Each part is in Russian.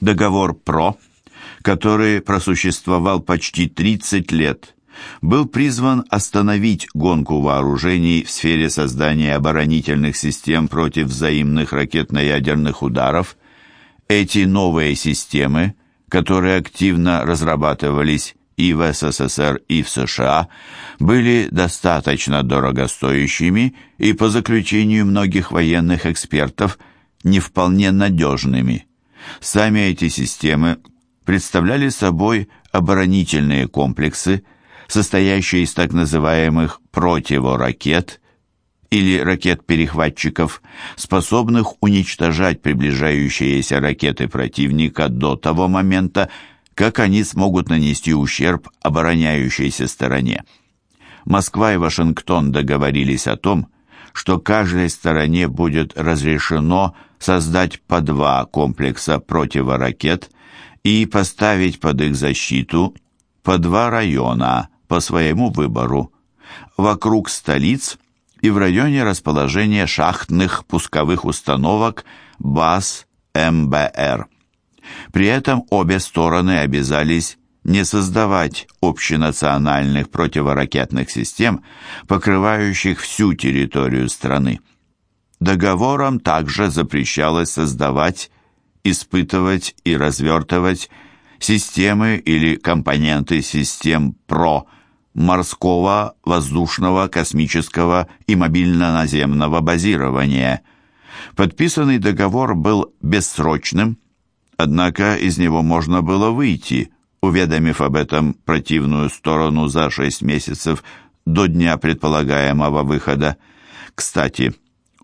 Договор ПРО, который просуществовал почти 30 лет, был призван остановить гонку вооружений в сфере создания оборонительных систем против взаимных ракетно-ядерных ударов. Эти новые системы, которые активно разрабатывались и в СССР, и в США, были достаточно дорогостоящими и, по заключению многих военных экспертов, не вполне надежными. Сами эти системы представляли собой оборонительные комплексы, состоящие из так называемых противоракет или ракет-перехватчиков, способных уничтожать приближающиеся ракеты противника до того момента, как они смогут нанести ущерб обороняющейся стороне. Москва и Вашингтон договорились о том, что каждой стороне будет разрешено создать по два комплекса противоракет и поставить под их защиту по два района по своему выбору вокруг столиц и в районе расположения шахтных пусковых установок баз МБР. При этом обе стороны обязались не создавать общенациональных противоракетных систем, покрывающих всю территорию страны. Договором также запрещалось создавать, испытывать и развертывать системы или компоненты систем ПРО морского, воздушного, космического и мобильно-наземного базирования. Подписанный договор был бессрочным, Однако из него можно было выйти, уведомив об этом противную сторону за шесть месяцев до дня предполагаемого выхода. Кстати,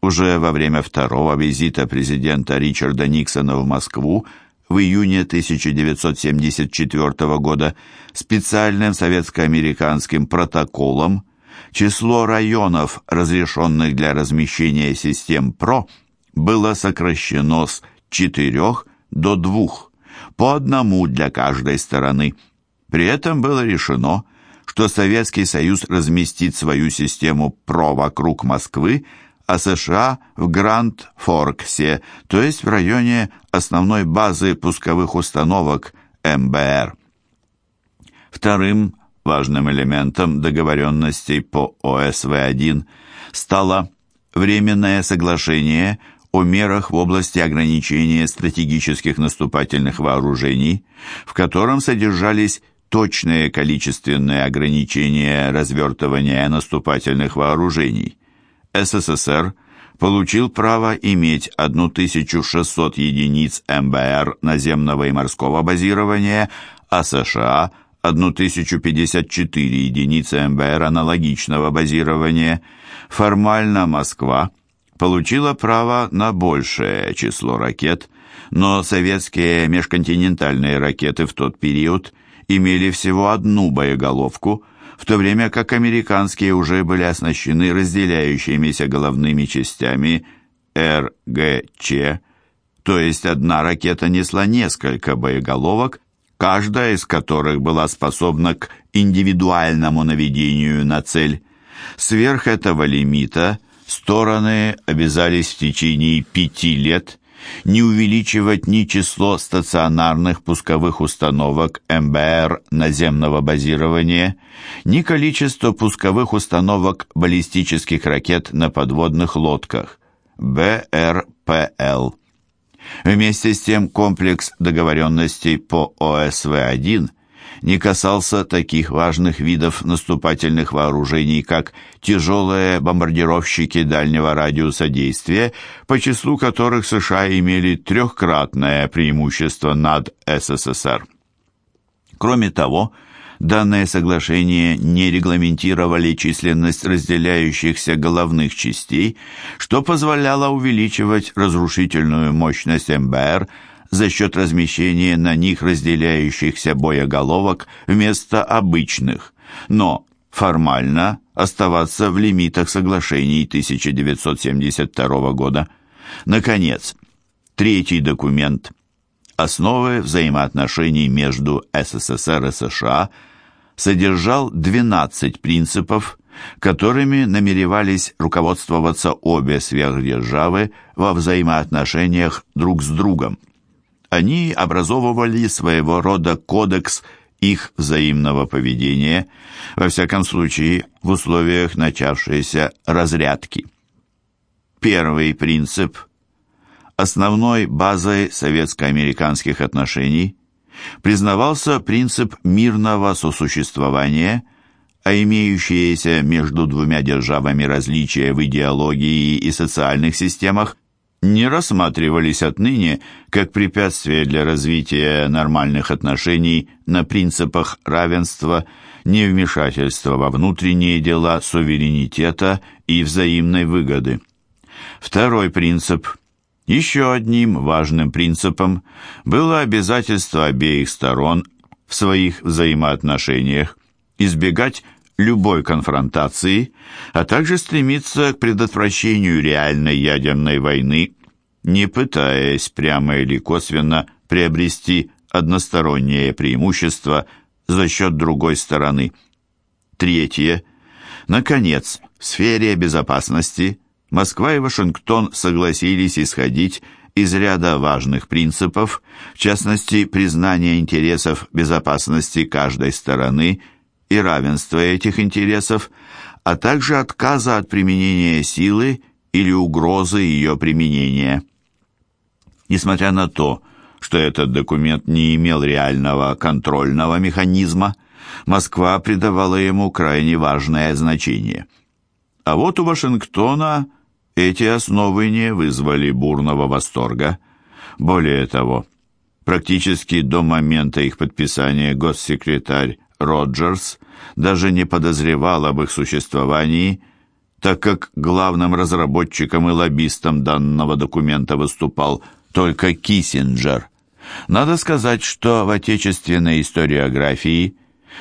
уже во время второго визита президента Ричарда Никсона в Москву в июне 1974 года специальным советско-американским протоколом число районов, разрешенных для размещения систем ПРО, было сокращено с четырех до двух, по одному для каждой стороны. При этом было решено, что Советский Союз разместит свою систему ПРО вокруг Москвы, а США в Гранд-Форксе, то есть в районе основной базы пусковых установок МБР. Вторым важным элементом договоренностей по ОСВ-1 стало Временное соглашение о мерах в области ограничения стратегических наступательных вооружений, в котором содержались точные количественные ограничения развертывания наступательных вооружений. СССР получил право иметь 1600 единиц МБР наземного и морского базирования, а США – 1054 единицы МБР аналогичного базирования. Формально Москва – получила право на большее число ракет, но советские межконтинентальные ракеты в тот период имели всего одну боеголовку, в то время как американские уже были оснащены разделяющимися головными частями РГЧ, то есть одна ракета несла несколько боеголовок, каждая из которых была способна к индивидуальному наведению на цель. Сверх этого лимита Стороны обязались в течение пяти лет не увеличивать ни число стационарных пусковых установок МБР наземного базирования, ни количество пусковых установок баллистических ракет на подводных лодках БРПЛ. Вместе с тем комплекс договоренностей по ОСВ-1 не касался таких важных видов наступательных вооружений, как тяжелые бомбардировщики дальнего радиуса действия, по числу которых США имели трехкратное преимущество над СССР. Кроме того, данное соглашение не регламентировали численность разделяющихся головных частей, что позволяло увеличивать разрушительную мощность МБР за счет размещения на них разделяющихся боеголовок вместо обычных, но формально оставаться в лимитах соглашений 1972 года. Наконец, третий документ «Основы взаимоотношений между СССР и США» содержал 12 принципов, которыми намеревались руководствоваться обе сверхдержавы во взаимоотношениях друг с другом. Они образовывали своего рода кодекс их взаимного поведения, во всяком случае в условиях начавшейся разрядки. Первый принцип, основной базой советско-американских отношений, признавался принцип мирного сосуществования, а имеющиеся между двумя державами различия в идеологии и социальных системах не рассматривались отныне как препятствие для развития нормальных отношений на принципах равенства, невмешательства во внутренние дела, суверенитета и взаимной выгоды. Второй принцип. Еще одним важным принципом было обязательство обеих сторон в своих взаимоотношениях избегать любой конфронтации, а также стремиться к предотвращению реальной ядерной войны, не пытаясь прямо или косвенно приобрести одностороннее преимущество за счет другой стороны. Третье. Наконец, в сфере безопасности Москва и Вашингтон согласились исходить из ряда важных принципов, в частности, признания интересов безопасности каждой стороны – и равенства этих интересов, а также отказа от применения силы или угрозы ее применения. Несмотря на то, что этот документ не имел реального контрольного механизма, Москва придавала ему крайне важное значение. А вот у Вашингтона эти основы не вызвали бурного восторга. Более того, практически до момента их подписания госсекретарь Роджерс даже не подозревал об их существовании, так как главным разработчиком и лоббистом данного документа выступал только Киссинджер. Надо сказать, что в отечественной историографии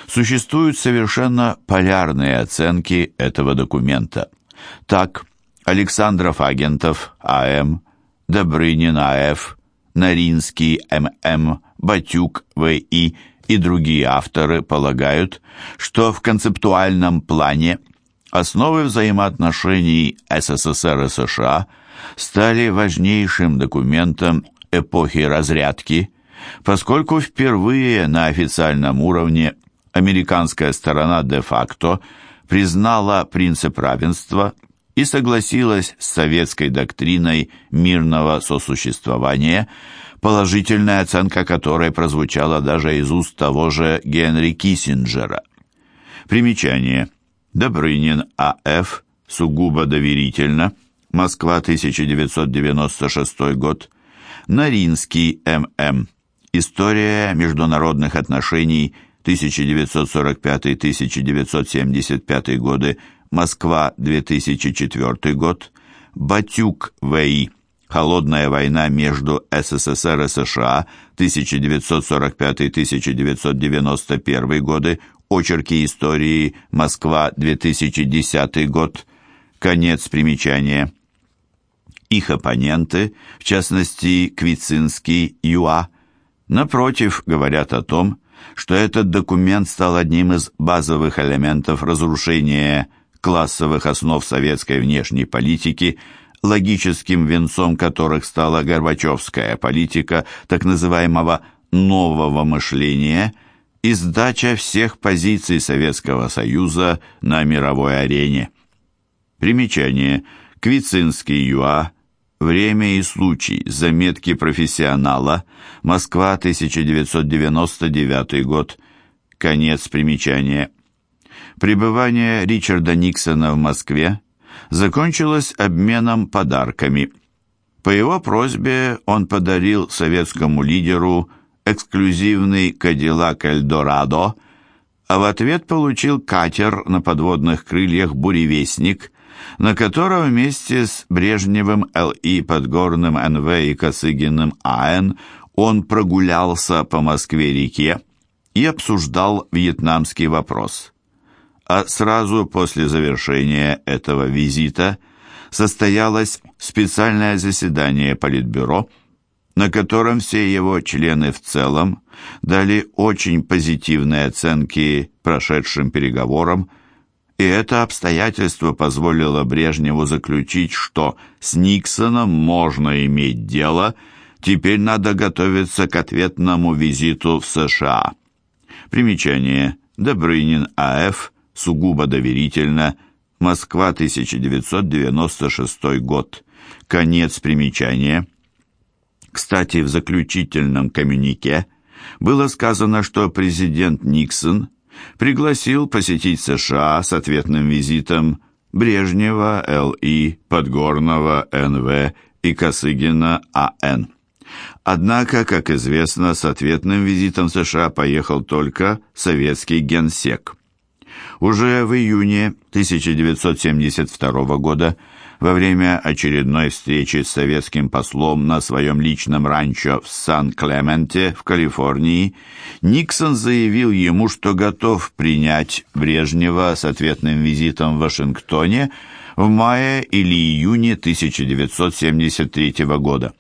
существуют совершенно полярные оценки этого документа. Так, Александров Агентов А.М., Добрынин А.Ф., Наринский М.М., Батюк В.И., и другие авторы полагают, что в концептуальном плане основы взаимоотношений СССР и США стали важнейшим документом эпохи разрядки, поскольку впервые на официальном уровне американская сторона де-факто признала принцип равенства и согласилась с советской доктриной мирного сосуществования – положительная оценка которой прозвучала даже из уст того же Генри Киссинджера. Примечание. Добрынин А.Ф. Сугубо доверительно. Москва, 1996 год. Наринский М.М. История международных отношений 1945-1975 годы. Москва, 2004 год. Батюк В.И. Холодная война между СССР и США 1945-1991 годы, очерки истории, Москва, 2010 год, конец примечания. Их оппоненты, в частности Квицинский, ЮА, напротив, говорят о том, что этот документ стал одним из базовых элементов разрушения классовых основ советской внешней политики – логическим венцом которых стала горбачевская политика так называемого «нового мышления» и сдача всех позиций Советского Союза на мировой арене. Примечание. Квицинский ЮА. Время и случай. Заметки профессионала. Москва, 1999 год. Конец примечания. Пребывание Ричарда Никсона в Москве закончилось обменом подарками. По его просьбе он подарил советскому лидеру эксклюзивный «Кадиллак Эльдорадо», а в ответ получил катер на подводных крыльях «Буревестник», на котором вместе с Брежневым Л.И. Подгорным Н.В. и Косыгиным А.Н. он прогулялся по Москве-реке и обсуждал вьетнамский вопрос а сразу после завершения этого визита состоялось специальное заседание Политбюро, на котором все его члены в целом дали очень позитивные оценки прошедшим переговорам, и это обстоятельство позволило Брежневу заключить, что с Никсоном можно иметь дело, Теперь надо готовиться к ответному визиту в США. Примечание. Добрынин А.Ф. Сугубо доверительно. Москва, 1996 год. Конец примечания. Кстати, в заключительном коммюнике было сказано, что президент Никсон пригласил посетить США с ответным визитом Брежнева Л.И., Подгорного Н.В. и Косыгина А.Н. Однако, как известно, с ответным визитом США поехал только советский генсек. Уже в июне 1972 года во время очередной встречи с советским послом на своем личном ранчо в Сан-Клементе в Калифорнии, Никсон заявил ему, что готов принять Брежнева с ответным визитом в Вашингтоне в мае или июне 1973 года.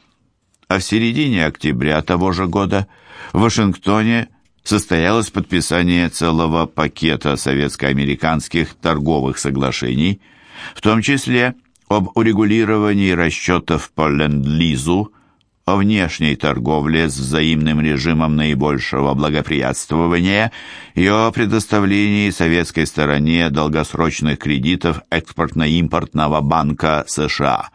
А в середине октября того же года в Вашингтоне состоялось подписание целого пакета советско-американских торговых соглашений, в том числе об урегулировании расчетов по Ленд-Лизу, о внешней торговле с взаимным режимом наибольшего благоприятствования и о предоставлении советской стороне долгосрочных кредитов экспортно-импортного банка США.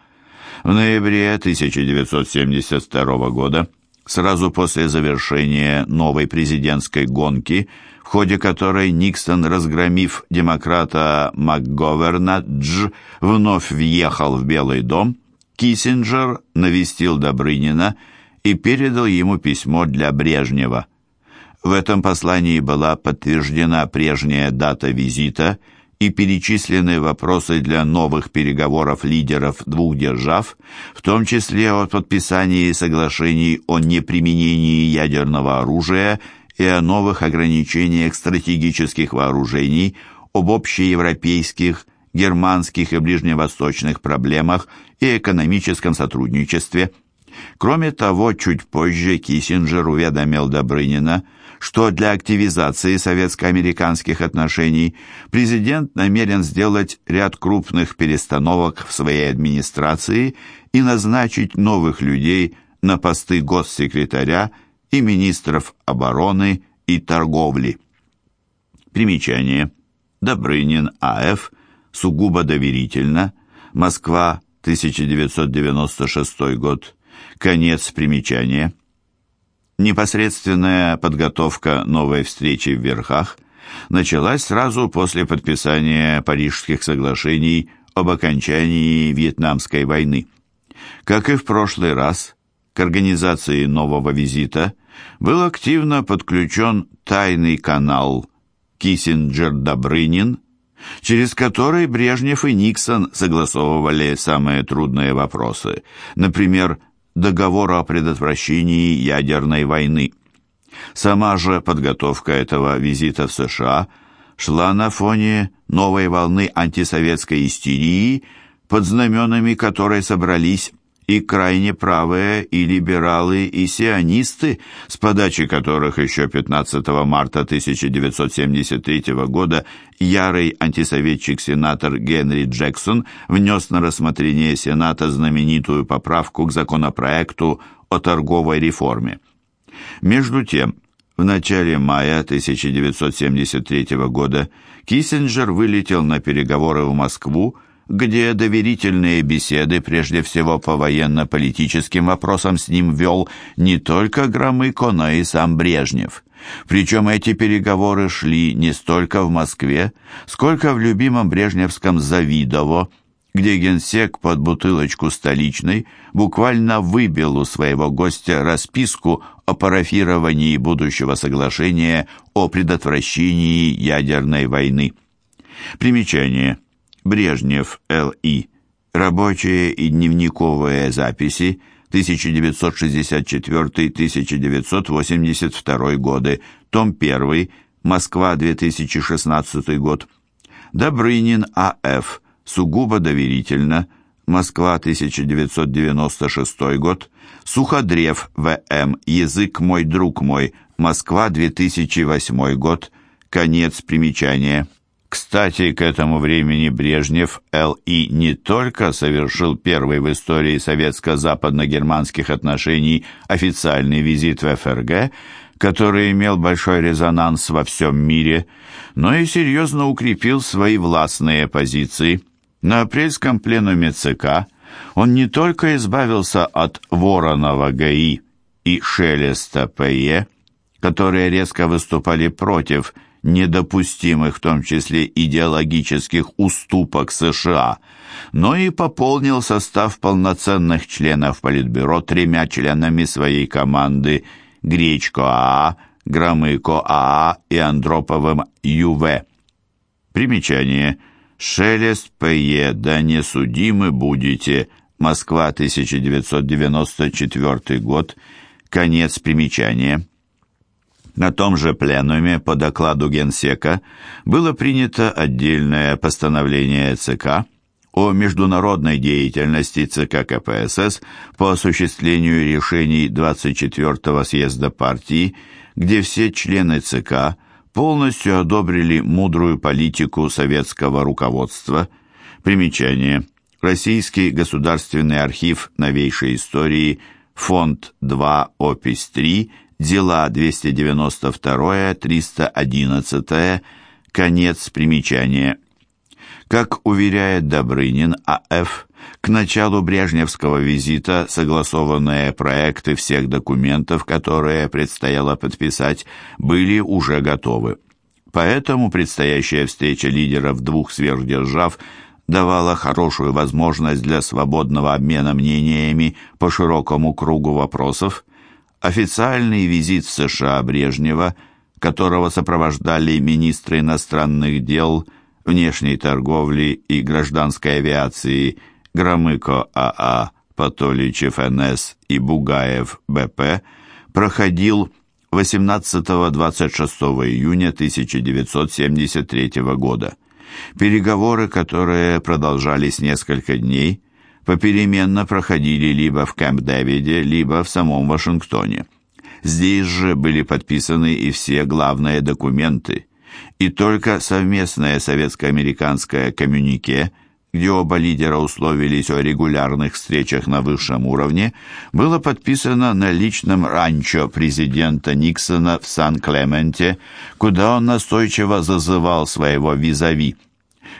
В ноябре 1972 года, сразу после завершения новой президентской гонки, в ходе которой Никсон, разгромив демократа МакГоверна Дж, вновь въехал в Белый дом, Киссинджер навестил Добрынина и передал ему письмо для Брежнева. В этом послании была подтверждена прежняя дата визита и перечислены вопросы для новых переговоров лидеров двух держав, в том числе о подписании соглашений о неприменении ядерного оружия и о новых ограничениях стратегических вооружений, об общеевропейских, германских и ближневосточных проблемах и экономическом сотрудничестве. Кроме того, чуть позже Киссинджер уведомил Добрынина, что для активизации советско-американских отношений президент намерен сделать ряд крупных перестановок в своей администрации и назначить новых людей на посты госсекретаря и министров обороны и торговли. Примечание. Добрынин А.Ф. Сугубо доверительно. Москва, 1996 год. Конец примечания. Непосредственная подготовка новой встречи в Верхах началась сразу после подписания Парижских соглашений об окончании Вьетнамской войны. Как и в прошлый раз, к организации нового визита был активно подключен тайный канал Киссинджер-Добрынин, через который Брежнев и Никсон согласовывали самые трудные вопросы, например, договор о предотвращении ядерной войны. Сама же подготовка этого визита в США шла на фоне новой волны антисоветской истерии, под знаменами которой собрались и крайне правые, и либералы, и сионисты, с подачи которых еще 15 марта 1973 года ярый антисоветчик-сенатор Генри Джексон внес на рассмотрение Сената знаменитую поправку к законопроекту о торговой реформе. Между тем, в начале мая 1973 года Киссинджер вылетел на переговоры в Москву, где доверительные беседы, прежде всего по военно-политическим вопросам, с ним вел не только Громыко, но и сам Брежнев. Причем эти переговоры шли не столько в Москве, сколько в любимом брежневском Завидово, где генсек под бутылочку столичной буквально выбил у своего гостя расписку о парафировании будущего соглашения о предотвращении ядерной войны. Примечание – Брежнев Л.И. Рабочие и дневниковые записи 1964-1982 годы. Том 1. Москва, 2016 год. Добрынин А.Ф. Сугубо доверительно. Москва, 1996 год. Суходрев В.М. Язык мой, друг мой. Москва, 2008 год. Конец примечания. Кстати, к этому времени Брежнев Л.И. не только совершил первый в истории советско-западно-германских отношений официальный визит в ФРГ, который имел большой резонанс во всем мире, но и серьезно укрепил свои властные позиции. На апрельском пленуме ЦК он не только избавился от Воронова Г.И. и Шелеста П.Е., которые резко выступали против – недопустимых, в том числе идеологических уступок США, но и пополнил состав полноценных членов Политбюро тремя членами своей команды Гречко АА, Громыко АА и Андроповым ЮВ. Примечание. Шелест П.Е. «Да не судимы будете». Москва, 1994 год. Конец примечания. На том же пленуме по докладу Генсека было принято отдельное постановление ЦК о международной деятельности ЦК КПСС по осуществлению решений 24-го съезда партии, где все члены ЦК полностью одобрили мудрую политику советского руководства. Примечание. Российский государственный архив новейшей истории, фонд 2, опись 3, дела 292-311, конец примечания. Как уверяет Добрынин А.Ф., к началу брежневского визита согласованные проекты всех документов, которые предстояло подписать, были уже готовы. Поэтому предстоящая встреча лидеров двух сверхдержав давала хорошую возможность для свободного обмена мнениями по широкому кругу вопросов, Официальный визит в США Брежнева, которого сопровождали министры иностранных дел, внешней торговли и гражданской авиации Громыко АА, Патоличев НС и Бугаев БП, проходил 18-26 июня 1973 года. Переговоры, которые продолжались несколько дней, попеременно проходили либо в Кэмп-Дэвиде, либо в самом Вашингтоне. Здесь же были подписаны и все главные документы, и только совместное советско-американское коммюнике, где оба лидера условились о регулярных встречах на высшем уровне, было подписано на личном ранчо президента Никсона в Сан-Клементе, куда он настойчиво зазывал своего визави.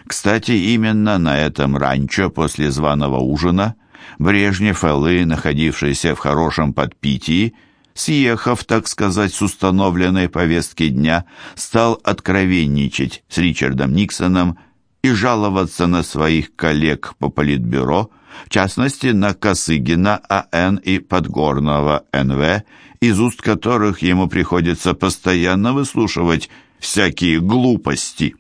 Кстати, именно на этом ранчо после званого ужина Брежнев Эллы, находившийся в хорошем подпитии, съехав, так сказать, с установленной повестки дня, стал откровенничать с Ричардом Никсоном и жаловаться на своих коллег по политбюро, в частности, на Косыгина А.Н. и Подгорного Н.В., из уст которых ему приходится постоянно выслушивать всякие глупости.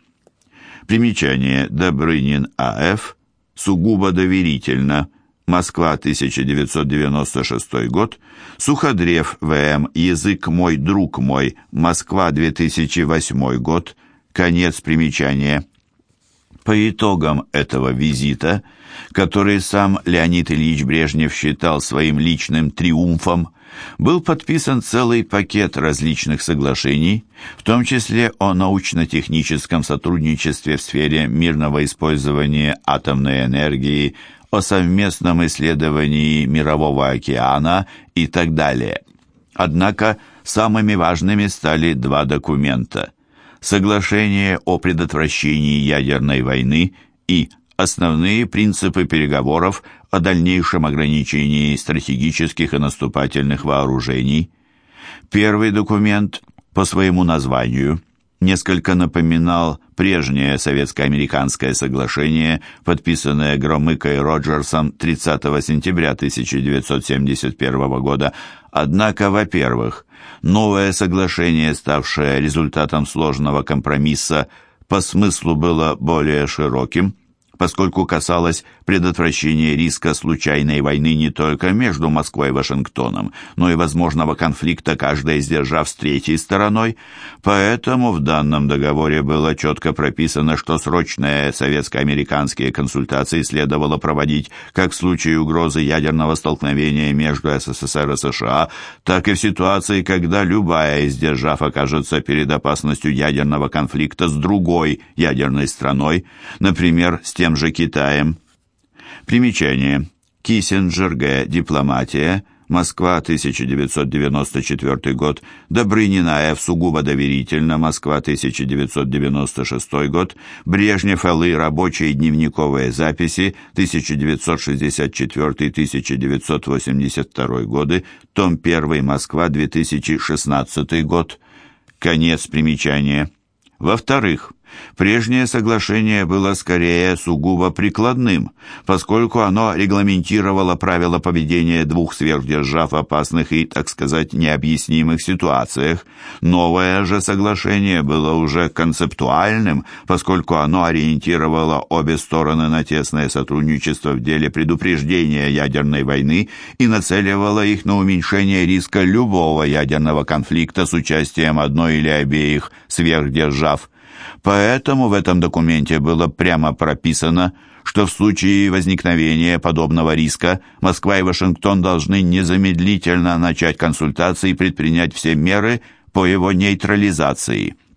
Примечание. Добрынин А.Ф. Сугубо доверительно. Москва, 1996 год. Суходрев В.М. Язык мой, друг мой. Москва, 2008 год. Конец примечания. По итогам этого визита, который сам Леонид Ильич Брежнев считал своим личным триумфом, был подписан целый пакет различных соглашений, в том числе о научно-техническом сотрудничестве в сфере мирного использования атомной энергии, о совместном исследовании Мирового океана и так далее. Однако самыми важными стали два документа. Соглашение о предотвращении ядерной войны и основные принципы переговоров о дальнейшем ограничении стратегических и наступательных вооружений. Первый документ по своему названию несколько напоминал прежнее советско-американское соглашение, подписанное Громыко и Роджерсом 30 сентября 1971 года. Однако, во-первых, новое соглашение, ставшее результатом сложного компромисса, по смыслу было более широким – поскольку касалось предотвращения риска случайной войны не только между Москвой и Вашингтоном, но и возможного конфликта каждой из держав с третьей стороной. Поэтому в данном договоре было четко прописано, что срочные советско-американские консультации следовало проводить как в случае угрозы ядерного столкновения между СССР и США, так и в ситуации, когда любая из держав окажется перед опасностью ядерного конфликта с другой ядерной страной, например, с тем же Китаем. Примечание. Киссинджер Г. Дипломатия. Москва, 1994 год. Добрынина Ф. Сугубо доверительно. Москва, 1996 год. Брежнев Л.И. Рабочие дневниковые записи. 1964-1982 годы. Том 1. Москва, 2016 год. Конец примечания. Во-вторых, Прежнее соглашение было скорее сугубо прикладным, поскольку оно регламентировало правила поведения двух сверхдержав в опасных и, так сказать, необъяснимых ситуациях. Новое же соглашение было уже концептуальным, поскольку оно ориентировало обе стороны на тесное сотрудничество в деле предупреждения ядерной войны и нацеливало их на уменьшение риска любого ядерного конфликта с участием одной или обеих сверхдержав. Поэтому в этом документе было прямо прописано, что в случае возникновения подобного риска Москва и Вашингтон должны незамедлительно начать консультации и предпринять все меры по его нейтрализации –